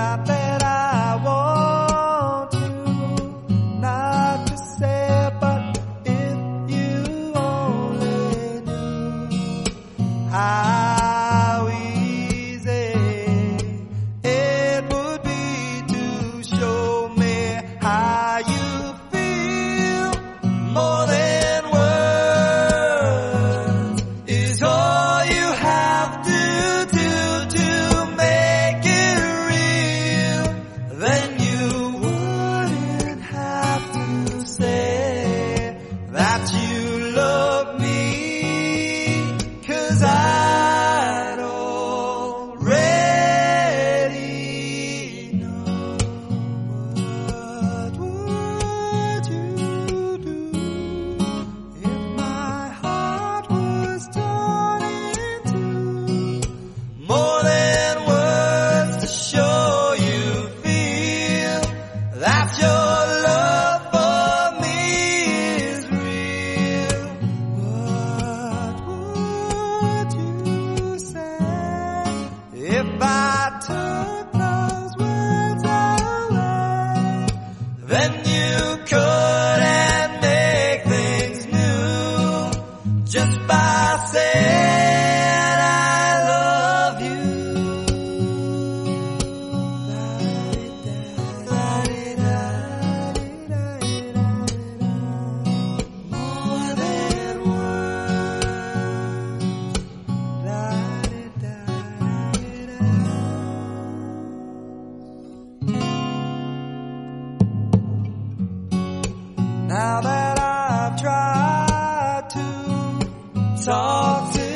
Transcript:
not that I want you not to say, but if you only knew, I if I now that I've tried to talk to